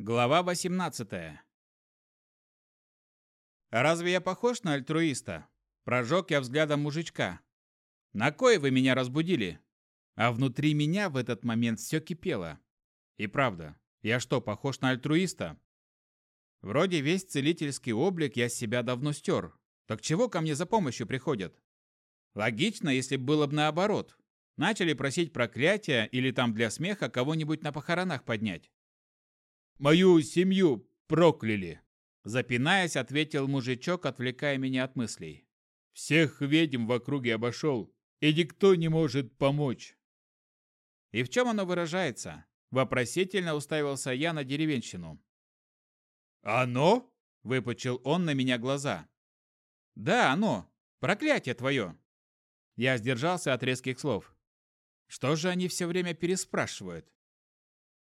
Глава 18. Разве я похож на альтруиста? Прожег я взглядом мужичка. На кой вы меня разбудили? А внутри меня в этот момент все кипело. И правда, я что, похож на альтруиста? Вроде весь целительский облик я с себя давно стер. Так чего ко мне за помощью приходят? Логично, если было бы наоборот. Начали просить проклятия или там для смеха кого-нибудь на похоронах поднять. «Мою семью прокляли!» Запинаясь, ответил мужичок, отвлекая меня от мыслей. «Всех ведьм в округе обошел, и никто не может помочь!» «И в чем оно выражается?» Вопросительно уставился я на деревенщину. «Оно?» – выпучил он на меня глаза. «Да, оно. Проклятие твое!» Я сдержался от резких слов. Что же они все время переспрашивают?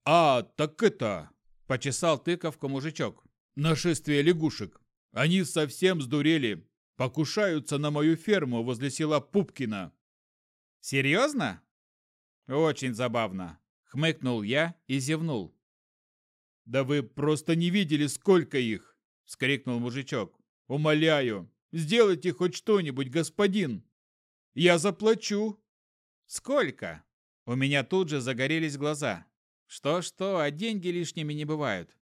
«А, так это...» – почесал тыковку мужичок. «Нашествие лягушек. Они совсем сдурели. Покушаются на мою ферму возле села Пупкина». «Серьезно?» «Очень забавно», – хмыкнул я и зевнул. «Да вы просто не видели, сколько их!» – вскрикнул мужичок. «Умоляю, сделайте хоть что-нибудь, господин! Я заплачу!» «Сколько?» У меня тут же загорелись глаза. Что-что, а деньги лишними не бывают.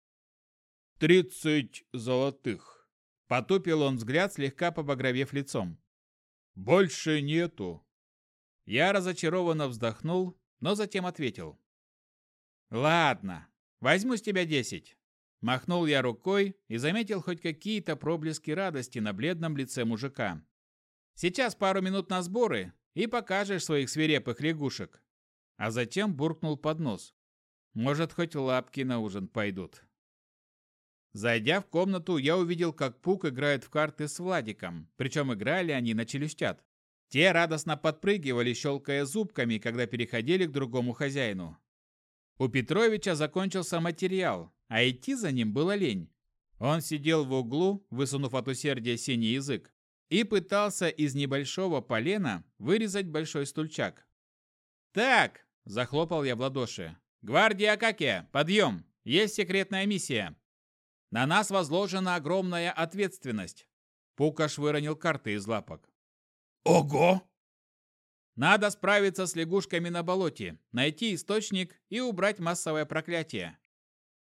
«Тридцать золотых!» Потупил он взгляд, слегка побагровев лицом. «Больше нету!» Я разочарованно вздохнул, но затем ответил. «Ладно, возьму с тебя десять». Махнул я рукой и заметил хоть какие-то проблески радости на бледном лице мужика. «Сейчас пару минут на сборы, и покажешь своих свирепых лягушек. А затем буркнул под нос. Может, хоть лапки на ужин пойдут. Зайдя в комнату, я увидел, как Пук играет в карты с Владиком, причем играли они на челюстят. Те радостно подпрыгивали, щелкая зубками, когда переходили к другому хозяину. У Петровича закончился материал, а идти за ним было лень. Он сидел в углу, высунув от усердия синий язык, и пытался из небольшого полена вырезать большой стульчак. «Так!» – захлопал я в ладоши. «Гвардия Акакия, подъем! Есть секретная миссия!» «На нас возложена огромная ответственность!» Пукаш выронил карты из лапок. «Ого!» «Надо справиться с лягушками на болоте, найти источник и убрать массовое проклятие».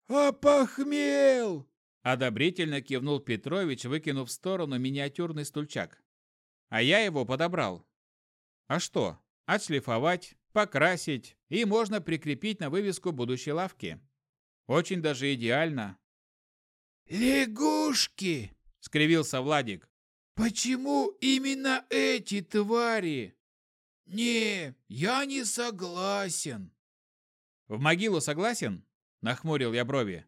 «Опохмел!» Одобрительно кивнул Петрович, выкинув в сторону миниатюрный стульчак. А я его подобрал. А что? Отшлифовать, покрасить и можно прикрепить на вывеску будущей лавки. Очень даже идеально. «Лягушки!» — скривился Владик. «Почему именно эти твари?» «Не, я не согласен». «В могилу согласен?» — нахмурил я брови.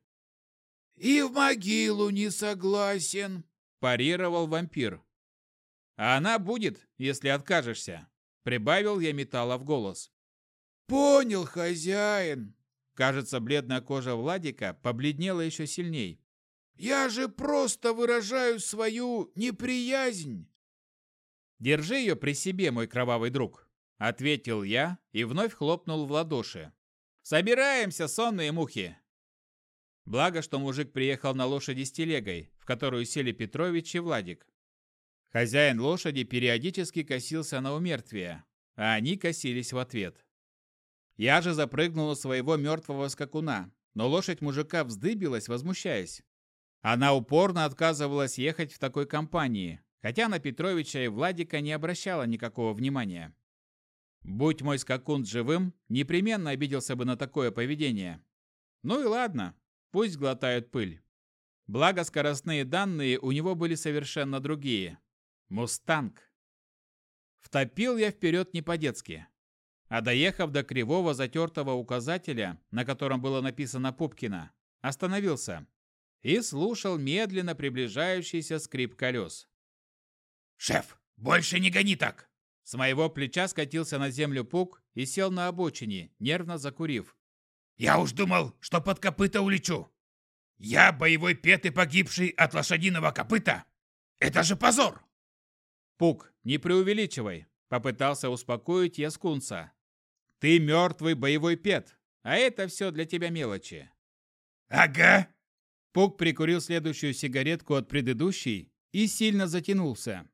«И в могилу не согласен», – парировал вампир. «А она будет, если откажешься», – прибавил я металла в голос. «Понял, хозяин». Кажется, бледная кожа Владика побледнела еще сильней. «Я же просто выражаю свою неприязнь». «Держи ее при себе, мой кровавый друг», – ответил я и вновь хлопнул в ладоши. «Собираемся, сонные мухи! Благо, что мужик приехал на лошади с телегой, в которую сели Петрович и Владик. Хозяин лошади периодически косился на умертвие, а они косились в ответ. Я же запрыгнул на своего мертвого скакуна, но лошадь мужика вздыбилась, возмущаясь. Она упорно отказывалась ехать в такой компании, хотя на Петровича и Владика не обращала никакого внимания. Будь мой скакун живым, непременно обиделся бы на такое поведение. Ну и ладно, Пусть глотают пыль. Благо, скоростные данные у него были совершенно другие. Мустанг. Втопил я вперед не по-детски. А доехав до кривого затертого указателя, на котором было написано Пупкина, остановился и слушал медленно приближающийся скрип колес. «Шеф, больше не гони так!» С моего плеча скатился на землю Пук и сел на обочине, нервно закурив. Я уж думал, что под копыта улечу. Я боевой пет и погибший от лошадиного копыта. Это же позор!» «Пук, не преувеличивай», — попытался успокоить я скунса. «Ты мертвый боевой пет, а это все для тебя мелочи». Ага. Пук прикурил следующую сигаретку от предыдущей и сильно затянулся.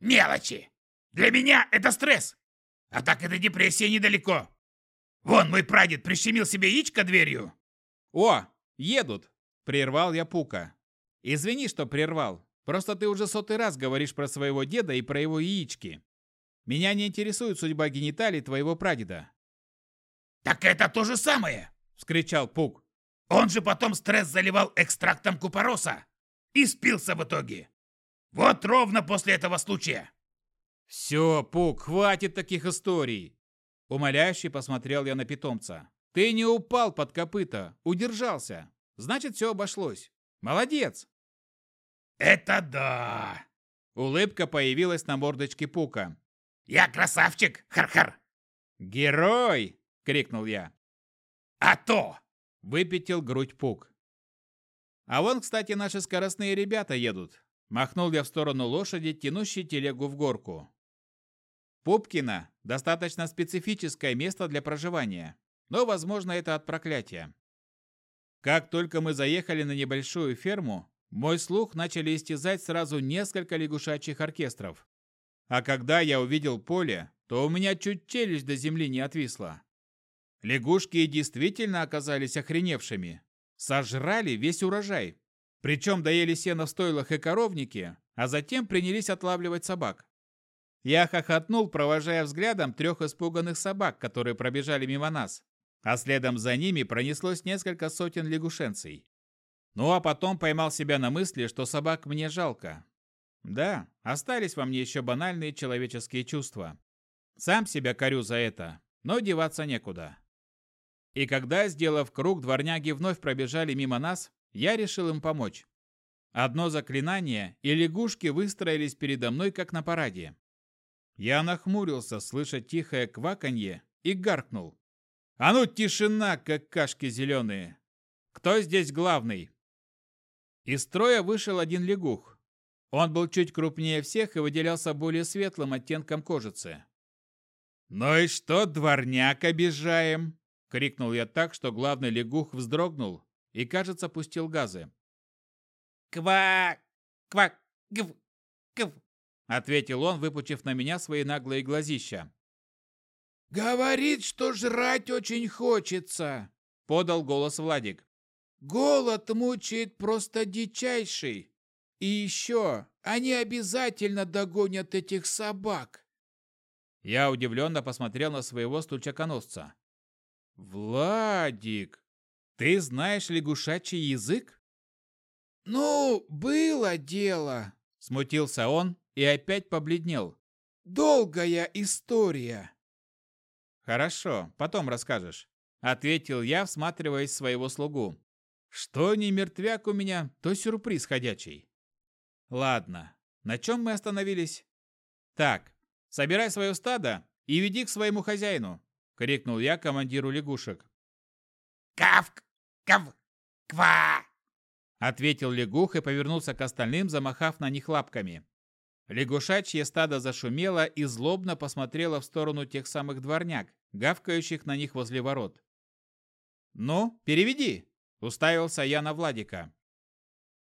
Мелочи. Для меня это стресс. А так это депрессия недалеко. Вон мой прадед прищемил себе яичко дверью. О, едут! Прервал я Пука. Извини, что прервал. Просто ты уже сотый раз говоришь про своего деда и про его яички. Меня не интересует судьба гениталий твоего прадеда. Так это то же самое, вскричал Пук. Он же потом стресс заливал экстрактом купороса и спился в итоге. Вот ровно после этого случая. Все, Пук, хватит таких историй. Умоляюще посмотрел я на питомца. Ты не упал под копыта, удержался. Значит, все обошлось. Молодец. Это да. Улыбка появилась на мордочке Пука. Я красавчик, хар-хар. Герой! Крикнул я. А то! Выпятил грудь Пук. А вон, кстати, наши скоростные ребята едут. Махнул я в сторону лошади, тянущей телегу в горку. Пупкина – достаточно специфическое место для проживания, но, возможно, это от проклятия. Как только мы заехали на небольшую ферму, мой слух начали истязать сразу несколько лягушачьих оркестров. А когда я увидел поле, то у меня чуть челюсть до земли не отвисла. Лягушки действительно оказались охреневшими. Сожрали весь урожай. Причем доели сено в стойлах и коровнике, а затем принялись отлавливать собак. Я хохотнул, провожая взглядом трех испуганных собак, которые пробежали мимо нас, а следом за ними пронеслось несколько сотен лягушенцей. Ну а потом поймал себя на мысли, что собак мне жалко. Да, остались во мне еще банальные человеческие чувства. Сам себя корю за это, но деваться некуда. И когда, сделав круг, дворняги вновь пробежали мимо нас, я решил им помочь. Одно заклинание, и лягушки выстроились передо мной, как на параде. Я нахмурился, слыша тихое кваканье, и гаркнул. «А ну, тишина, как кашки зеленые! Кто здесь главный?» Из строя вышел один лягух. Он был чуть крупнее всех и выделялся более светлым оттенком кожицы. «Ну и что, дворняк обижаем?» — крикнул я так, что главный лягух вздрогнул и, кажется, пустил газы. «Ква! Ква! Гв! Гв!» — ответил он, выпучив на меня свои наглые глазища. «Говорит, что жрать очень хочется», — подал голос Владик. «Голод мучает просто дичайший. И еще, они обязательно догонят этих собак». Я удивленно посмотрел на своего стульчаконосца. «Владик, ты знаешь лягушачий язык?» «Ну, было дело», — смутился он и опять побледнел. «Долгая история». «Хорошо, потом расскажешь», — ответил я, всматриваясь в своего слугу. «Что не мертвяк у меня, то сюрприз ходячий». «Ладно, на чем мы остановились?» «Так, собирай свое стадо и веди к своему хозяину», — крикнул я командиру лягушек. «Кавк! Кав! Ква!» — ответил лягух и повернулся к остальным, замахав на них лапками. Лягушачье стадо зашумело и злобно посмотрело в сторону тех самых дворняк, гавкающих на них возле ворот. «Ну, переведи!» – уставился я на Владика.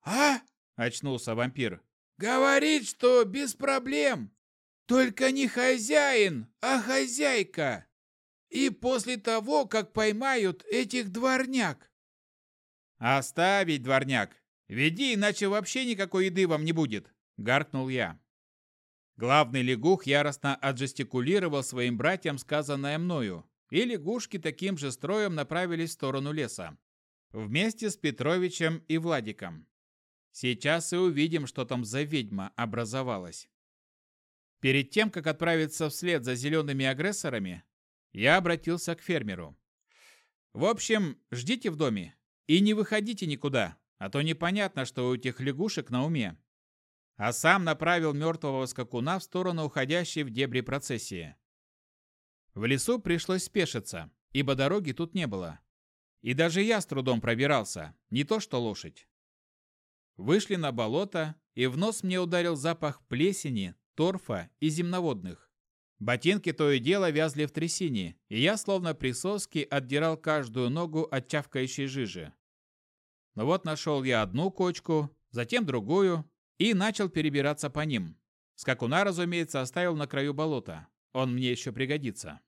«А?» – очнулся вампир. «Говорит, что без проблем. Только не хозяин, а хозяйка. И после того, как поймают этих дворняк». «Оставить, дворняк! Веди, иначе вообще никакой еды вам не будет!» гаркнул я. Главный лягух яростно отжестикулировал своим братьям сказанное мною, и лягушки таким же строем направились в сторону леса. Вместе с Петровичем и Владиком. Сейчас и увидим, что там за ведьма образовалась. Перед тем, как отправиться вслед за зелеными агрессорами, я обратился к фермеру. В общем, ждите в доме и не выходите никуда, а то непонятно, что у этих лягушек на уме а сам направил мертвого скакуна в сторону уходящей в дебри процессии. В лесу пришлось спешиться, ибо дороги тут не было. И даже я с трудом пробирался, не то что лошадь. Вышли на болото, и в нос мне ударил запах плесени, торфа и земноводных. Ботинки то и дело вязли в трясине, и я словно присоски отдирал каждую ногу от чавкающей жижи. Но вот нашел я одну кочку, затем другую и начал перебираться по ним. Скакуна, разумеется, оставил на краю болота. Он мне еще пригодится.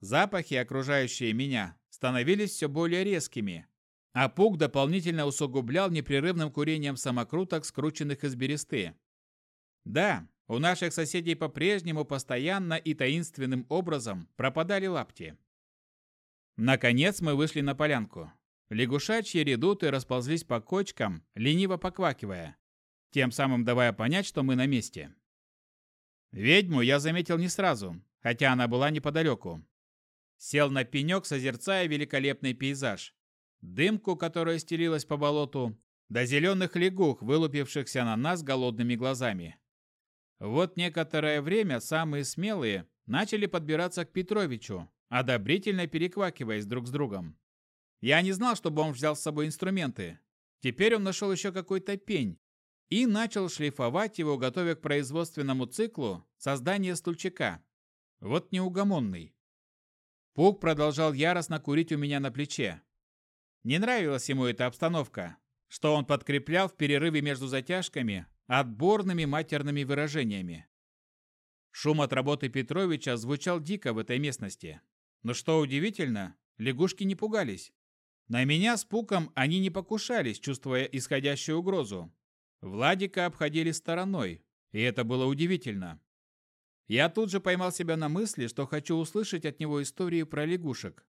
Запахи, окружающие меня, становились все более резкими, а пук дополнительно усугублял непрерывным курением самокруток, скрученных из бересты. Да, у наших соседей по-прежнему постоянно и таинственным образом пропадали лапти. Наконец мы вышли на полянку. Лягушачьи редуты расползлись по кочкам, лениво поквакивая, тем самым давая понять, что мы на месте. Ведьму я заметил не сразу, хотя она была неподалеку. Сел на пенек, созерцая великолепный пейзаж. Дымку, которая стелилась по болоту, до зеленых лягух, вылупившихся на нас голодными глазами. Вот некоторое время самые смелые начали подбираться к Петровичу, одобрительно переквакиваясь друг с другом. Я не знал, что бомж взял с собой инструменты. Теперь он нашел еще какой-то пень и начал шлифовать его, готовя к производственному циклу создания стульчика. Вот неугомонный. Пук продолжал яростно курить у меня на плече. Не нравилась ему эта обстановка, что он подкреплял в перерыве между затяжками отборными матерными выражениями. Шум от работы Петровича звучал дико в этой местности. Но что удивительно, лягушки не пугались. На меня с Пуком они не покушались, чувствуя исходящую угрозу. Владика обходили стороной, и это было удивительно. Я тут же поймал себя на мысли, что хочу услышать от него историю про лягушек.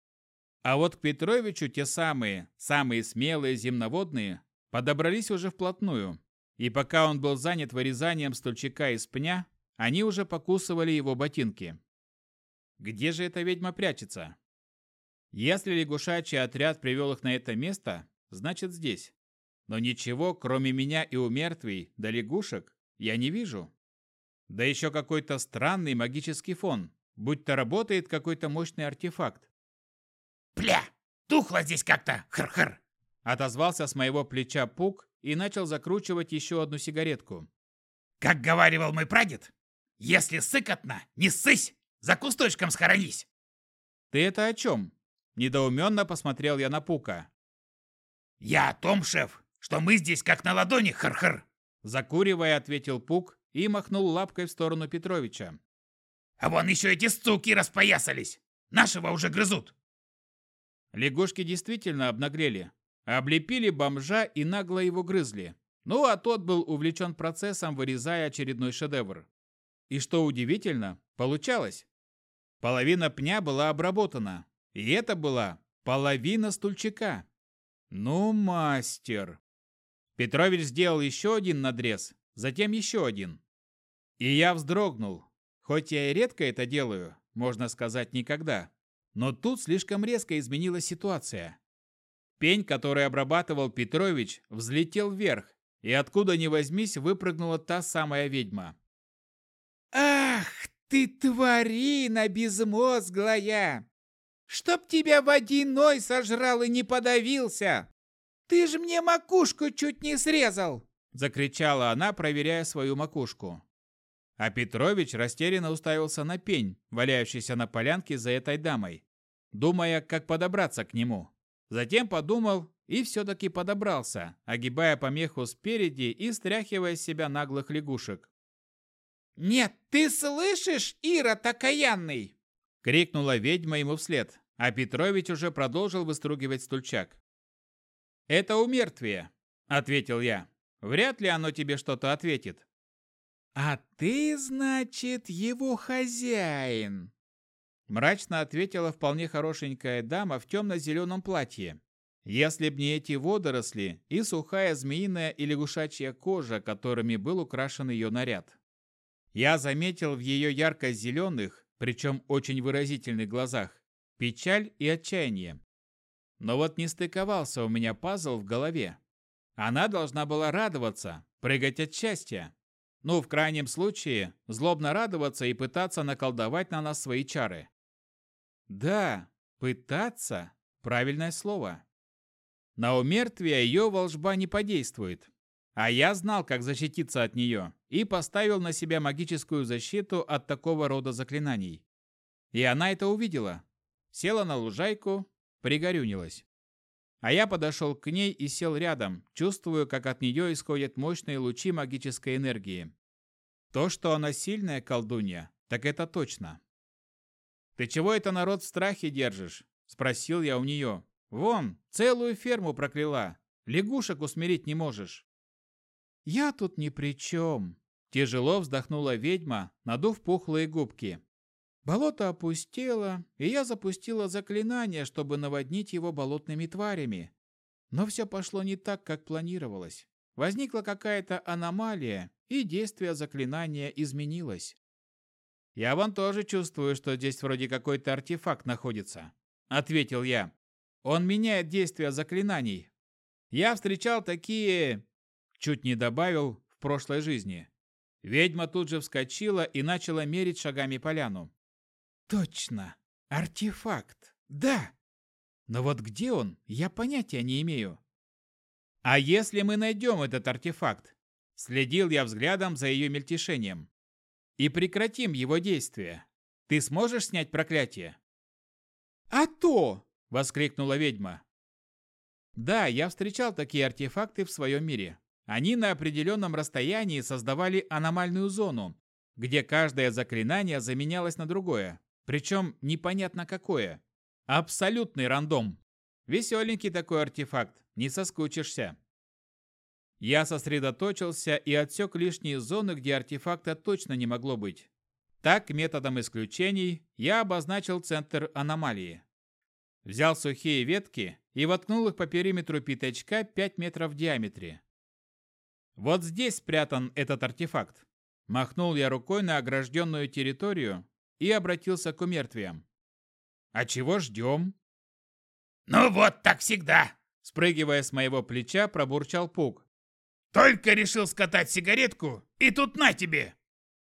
А вот к Петровичу те самые, самые смелые земноводные, подобрались уже вплотную. И пока он был занят вырезанием стульчика из пня, они уже покусывали его ботинки. Где же эта ведьма прячется? Если лягушачий отряд привел их на это место, значит здесь. Но ничего, кроме меня и у мертвей, да лягушек, я не вижу. Да еще какой-то странный магический фон, будто работает какой-то мощный артефакт. «Пля! Тухло здесь как-то! Хр-хр!» Отозвался с моего плеча Пук и начал закручивать еще одну сигаретку. «Как говаривал мой прадед, если сыкотно, не ссысь, за кусточком схоронись!» «Ты это о чем?» Недоуменно посмотрел я на Пука. «Я о том, шеф, что мы здесь как на ладони, хр-хр!» Закуривая, ответил Пук и махнул лапкой в сторону Петровича. «А вон еще эти стуки распоясались! Нашего уже грызут!» Лягушки действительно обнаглели, облепили бомжа и нагло его грызли. Ну, а тот был увлечен процессом, вырезая очередной шедевр. И что удивительно, получалось. Половина пня была обработана, и это была половина стульчика. Ну, мастер. Петрович сделал еще один надрез, затем еще один. И я вздрогнул. Хоть я и редко это делаю, можно сказать никогда. Но тут слишком резко изменилась ситуация. Пень, который обрабатывал Петрович, взлетел вверх, и откуда ни возьмись выпрыгнула та самая ведьма. «Ах ты, тварина безмозглая! Чтоб тебя водяной сожрал и не подавился! Ты же мне макушку чуть не срезал!» Закричала она, проверяя свою макушку. А Петрович растерянно уставился на пень, валяющийся на полянке за этой дамой, думая, как подобраться к нему. Затем подумал и все-таки подобрался, огибая помеху спереди и стряхивая с себя наглых лягушек. «Нет, ты слышишь, Ира такаянный?» — крикнула ведьма ему вслед, а Петрович уже продолжил выстругивать стульчак. «Это умертвие», — ответил я. «Вряд ли оно тебе что-то ответит». «А ты, значит, его хозяин?» Мрачно ответила вполне хорошенькая дама в темно-зеленом платье. Если б не эти водоросли и сухая змеиная и лягушачья кожа, которыми был украшен ее наряд. Я заметил в ее ярко-зеленых, причем очень выразительных глазах, печаль и отчаяние. Но вот не стыковался у меня пазл в голове. Она должна была радоваться, прыгать от счастья. Ну, в крайнем случае, злобно радоваться и пытаться наколдовать на нас свои чары. Да, пытаться – правильное слово. На умертвие ее волжба не подействует. А я знал, как защититься от нее, и поставил на себя магическую защиту от такого рода заклинаний. И она это увидела. Села на лужайку, пригорюнилась. а я подошел к ней и сел рядом, чувствуя, как от нее исходят мощные лучи магической энергии. То, что она сильная колдунья, так это точно. «Ты чего это народ в страхе держишь?» – спросил я у нее. «Вон, целую ферму прокляла. Лягушек усмирить не можешь». «Я тут ни при чем», – тяжело вздохнула ведьма, надув пухлые губки. Болото опустело, и я запустила заклинание, чтобы наводнить его болотными тварями. Но все пошло не так, как планировалось. Возникла какая-то аномалия, и действие заклинания изменилось. «Я вон тоже чувствую, что здесь вроде какой-то артефакт находится», — ответил я. «Он меняет действие заклинаний. Я встречал такие...» Чуть не добавил «в прошлой жизни». Ведьма тут же вскочила и начала мерить шагами поляну. Точно! Артефакт! Да! Но вот где он, я понятия не имею. А если мы найдем этот артефакт? Следил я взглядом за ее мельтешением. И прекратим его действие. Ты сможешь снять проклятие? А то! Воскликнула ведьма. Да, я встречал такие артефакты в своем мире. Они на определенном расстоянии создавали аномальную зону, где каждое заклинание заменялось на другое. Причем непонятно какое. Абсолютный рандом. Веселенький такой артефакт, не соскучишься. Я сосредоточился и отсек лишние зоны, где артефакта точно не могло быть. Так, методом исключений, я обозначил центр аномалии. Взял сухие ветки и воткнул их по периметру пятачка 5 метров в диаметре. Вот здесь спрятан этот артефакт. Махнул я рукой на огражденную территорию, и обратился к умертвиям. «А чего ждем?» «Ну вот, так всегда!» Спрыгивая с моего плеча, пробурчал Пук. «Только решил скатать сигаретку, и тут на тебе!»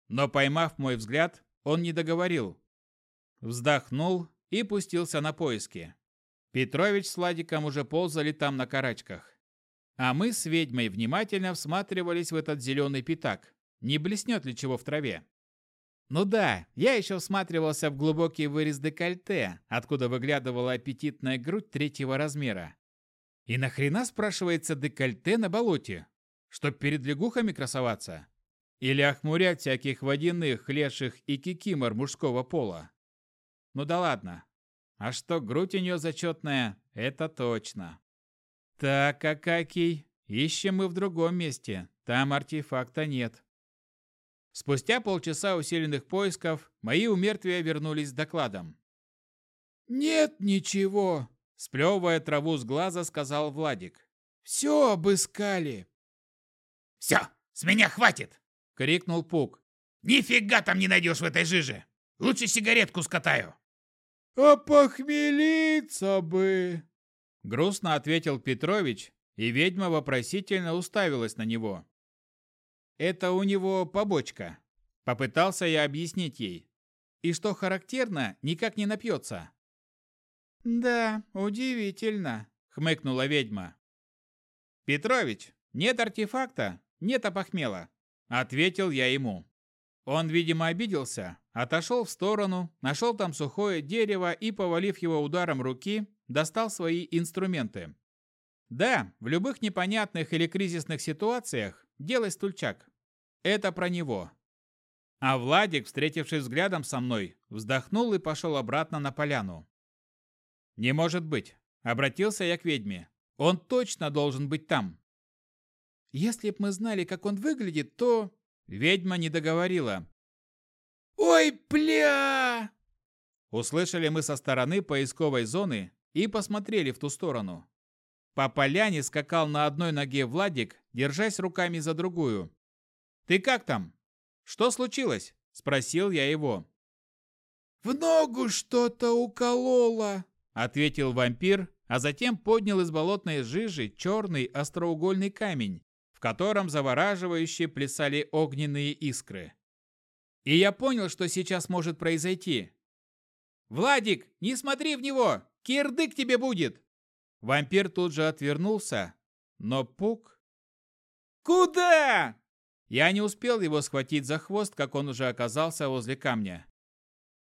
Но, поймав мой взгляд, он не договорил. Вздохнул и пустился на поиски. Петрович с Владиком уже ползали там на карачках. А мы с ведьмой внимательно всматривались в этот зеленый пятак. Не блеснет ли чего в траве? Ну да, я еще всматривался в глубокий вырез декольте, откуда выглядывала аппетитная грудь третьего размера. И нахрена, спрашивается, декольте на болоте? Чтоб перед лягухами красоваться? Или охмурять всяких водяных, леших и кикимор мужского пола? Ну да ладно. А что грудь у нее зачетная, это точно. Так, Акакий, ищем мы в другом месте. Там артефакта нет. Спустя полчаса усиленных поисков мои умертвия вернулись с докладом. «Нет ничего», – сплевывая траву с глаза, сказал Владик. «Все обыскали». «Все, с меня хватит!» – крикнул Пук. «Нифига там не найдешь в этой жиже! Лучше сигаретку скатаю!» «А похмелиться бы!» Грустно ответил Петрович, и ведьма вопросительно уставилась на него. Это у него побочка. Попытался я объяснить ей. И что характерно, никак не напьется. Да, удивительно, хмыкнула ведьма. Петрович, нет артефакта, нет опохмела, ответил я ему. Он, видимо, обиделся, отошел в сторону, нашел там сухое дерево и, повалив его ударом руки, достал свои инструменты. Да, в любых непонятных или кризисных ситуациях Делай стульчак. Это про него. А Владик, встретившись взглядом со мной, вздохнул и пошел обратно на поляну. «Не может быть!» – обратился я к ведьме. «Он точно должен быть там!» «Если б мы знали, как он выглядит, то...» Ведьма не договорила. «Ой, бля!» Услышали мы со стороны поисковой зоны и посмотрели в ту сторону. По поляне скакал на одной ноге Владик, держась руками за другую. «Ты как там? Что случилось?» – спросил я его. «В ногу что-то укололо», – ответил вампир, а затем поднял из болотной жижи черный остроугольный камень, котором завораживающе плясали огненные искры. И я понял, что сейчас может произойти. «Владик, не смотри в него! Кирдык тебе будет!» Вампир тут же отвернулся, но Пук... «Куда?» Я не успел его схватить за хвост, как он уже оказался возле камня.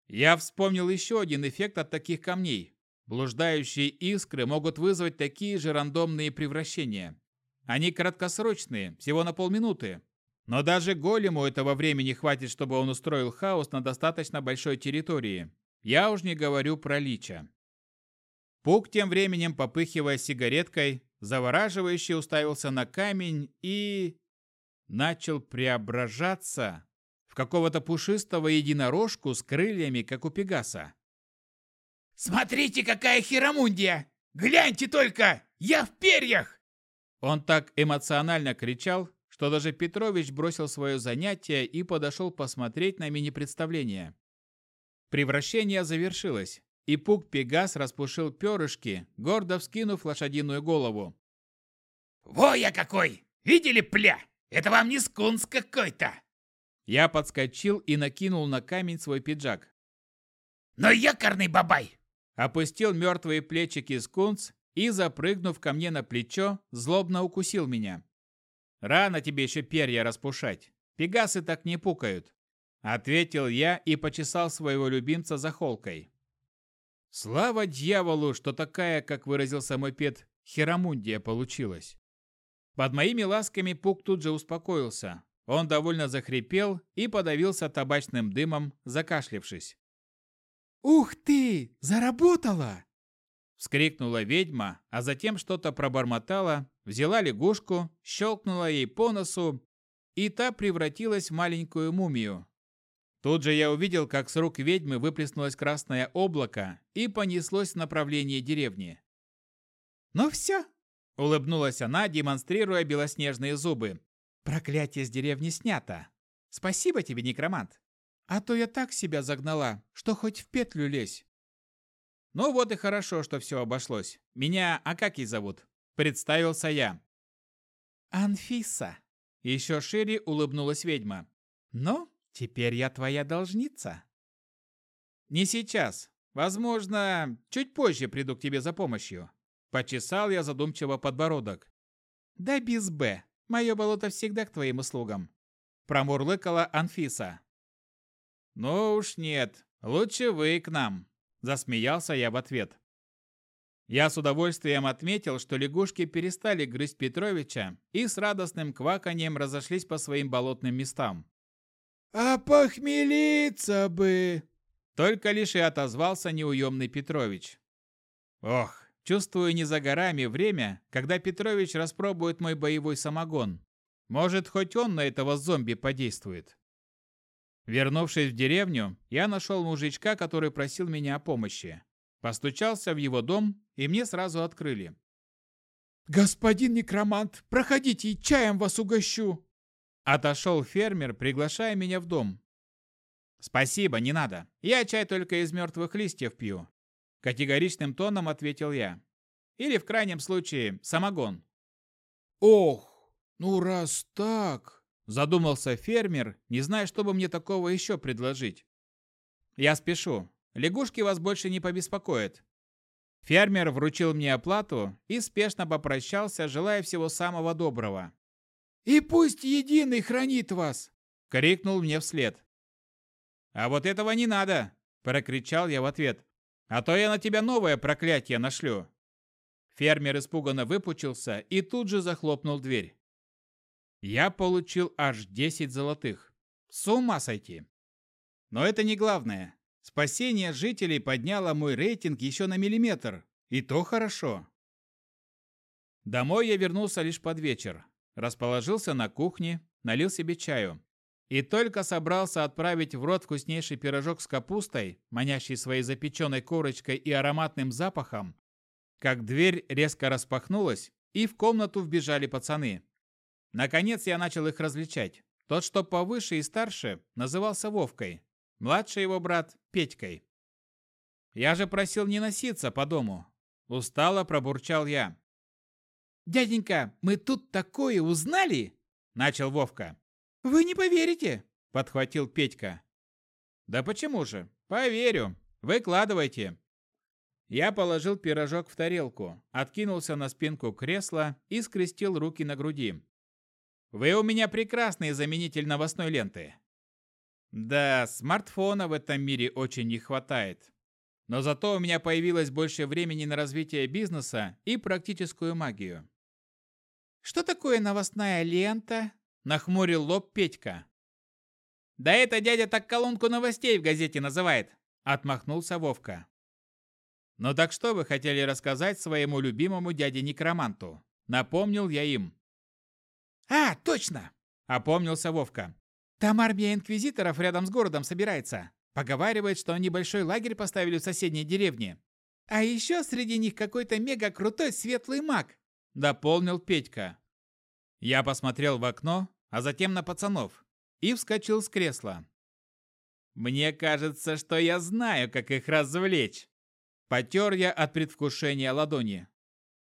Я вспомнил еще один эффект от таких камней. Блуждающие искры могут вызвать такие же рандомные превращения. Они краткосрочные, всего на полминуты. Но даже голему этого времени хватит, чтобы он устроил хаос на достаточно большой территории. Я уж не говорю про лича. Пук тем временем, попыхивая сигареткой, завораживающе уставился на камень и... начал преображаться в какого-то пушистого единорожку с крыльями, как у Пегаса. «Смотрите, какая херомундия! Гляньте только! Я в перьях!» Он так эмоционально кричал, что даже Петрович бросил свое занятие и подошел посмотреть на мини-представление. Превращение завершилось, и Пук Пегас распушил перышки, гордо вскинув лошадиную голову. «Во я какой! Видели, пля? Это вам не скунс какой-то!» Я подскочил и накинул на камень свой пиджак. «Но якорный бабай! опустил мертвые плечики скунс и, запрыгнув ко мне на плечо, злобно укусил меня. «Рано тебе еще перья распушать. Пегасы так не пукают», — ответил я и почесал своего любимца за холкой. Слава дьяволу, что такая, как выразился мой пет, херомундия получилась. Под моими ласками Пук тут же успокоился. Он довольно захрипел и подавился табачным дымом, закашлившись. «Ух ты! Заработала!» Вскрикнула ведьма, а затем что-то пробормотала, взяла лягушку, щелкнула ей по носу, и та превратилась в маленькую мумию. Тут же я увидел, как с рук ведьмы выплеснулось красное облако и понеслось в направлении деревни. «Ну все!» – улыбнулась она, демонстрируя белоснежные зубы. «Проклятие с деревни снято! Спасибо тебе, некромант!» А то я так себя загнала, что хоть в петлю лезь. Ну вот и хорошо, что все обошлось. Меня Акакий зовут. Представился я. Анфиса. Еще шире улыбнулась ведьма. Ну, теперь я твоя должница. Не сейчас. Возможно, чуть позже приду к тебе за помощью. Почесал я задумчиво подбородок. Да без «Б». Мое болото всегда к твоим услугам. Промурлыкала Анфиса. «Ну уж нет, лучше вы к нам», – засмеялся я в ответ. Я с удовольствием отметил, что лягушки перестали грызть Петровича и с радостным кваканьем разошлись по своим болотным местам. «А похмелиться бы!» Только лишь и отозвался неуемный Петрович. Ох, чувствую не за горами время, когда Петрович распробует мой боевой самогон. Может, хоть он на этого зомби подействует. Вернувшись в деревню, я нашел мужичка, который просил меня о помощи. Постучался в его дом, и мне сразу открыли. «Господин некромант, проходите, чаем вас угощу!» Отошел фермер, приглашая меня в дом. «Спасибо, не надо. Я чай только из мертвых листьев пью», – категоричным тоном ответил я. «Или, в крайнем случае, самогон». «Ох, ну раз так...» Задумался фермер, не зная, что бы мне такого еще предложить. Я спешу. Лягушки вас больше не побеспокоят. Фермер вручил мне оплату и спешно попрощался, желая всего самого доброго. «И пусть единый хранит вас!» — крикнул мне вслед. «А вот этого не надо!» — прокричал я в ответ. «А то я на тебя новое проклятие нашлю!» Фермер испуганно выпучился и тут же захлопнул дверь. Я получил аж 10 золотых. С ума сойти. Но это не главное. Спасение жителей подняло мой рейтинг еще на миллиметр. И то хорошо. Домой я вернулся лишь под вечер. Расположился на кухне, налил себе чаю. И только собрался отправить в рот вкуснейший пирожок с капустой, манящий своей запеченной корочкой и ароматным запахом, как дверь резко распахнулась, и в комнату вбежали пацаны. Наконец я начал их различать. Тот, что повыше и старше, назывался Вовкой. Младший его брат – Петькой. Я же просил не носиться по дому. Устало пробурчал я. «Дяденька, мы тут такое узнали!» – начал Вовка. «Вы не поверите!» – подхватил Петька. «Да почему же? Поверю. Выкладывайте!» Я положил пирожок в тарелку, откинулся на спинку кресла и скрестил руки на груди. Вы у меня прекрасный заменитель новостной ленты. Да, смартфона в этом мире очень не хватает. Но зато у меня появилось больше времени на развитие бизнеса и практическую магию. «Что такое новостная лента?» – нахмурил лоб Петька. «Да это дядя так колонку новостей в газете называет», – отмахнулся Вовка. «Ну так что вы хотели рассказать своему любимому дяде-некроманту?» Напомнил я им. «А, точно!» – опомнился Вовка. «Там армия инквизиторов рядом с городом собирается. Поговаривает, что они большой лагерь поставили в соседней деревне. А еще среди них какой-то мега-крутой светлый маг», – дополнил Петька. Я посмотрел в окно, а затем на пацанов и вскочил с кресла. «Мне кажется, что я знаю, как их развлечь!» Потер я от предвкушения ладони.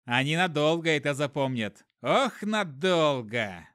Они надолго это запомнят. Ох, надолго!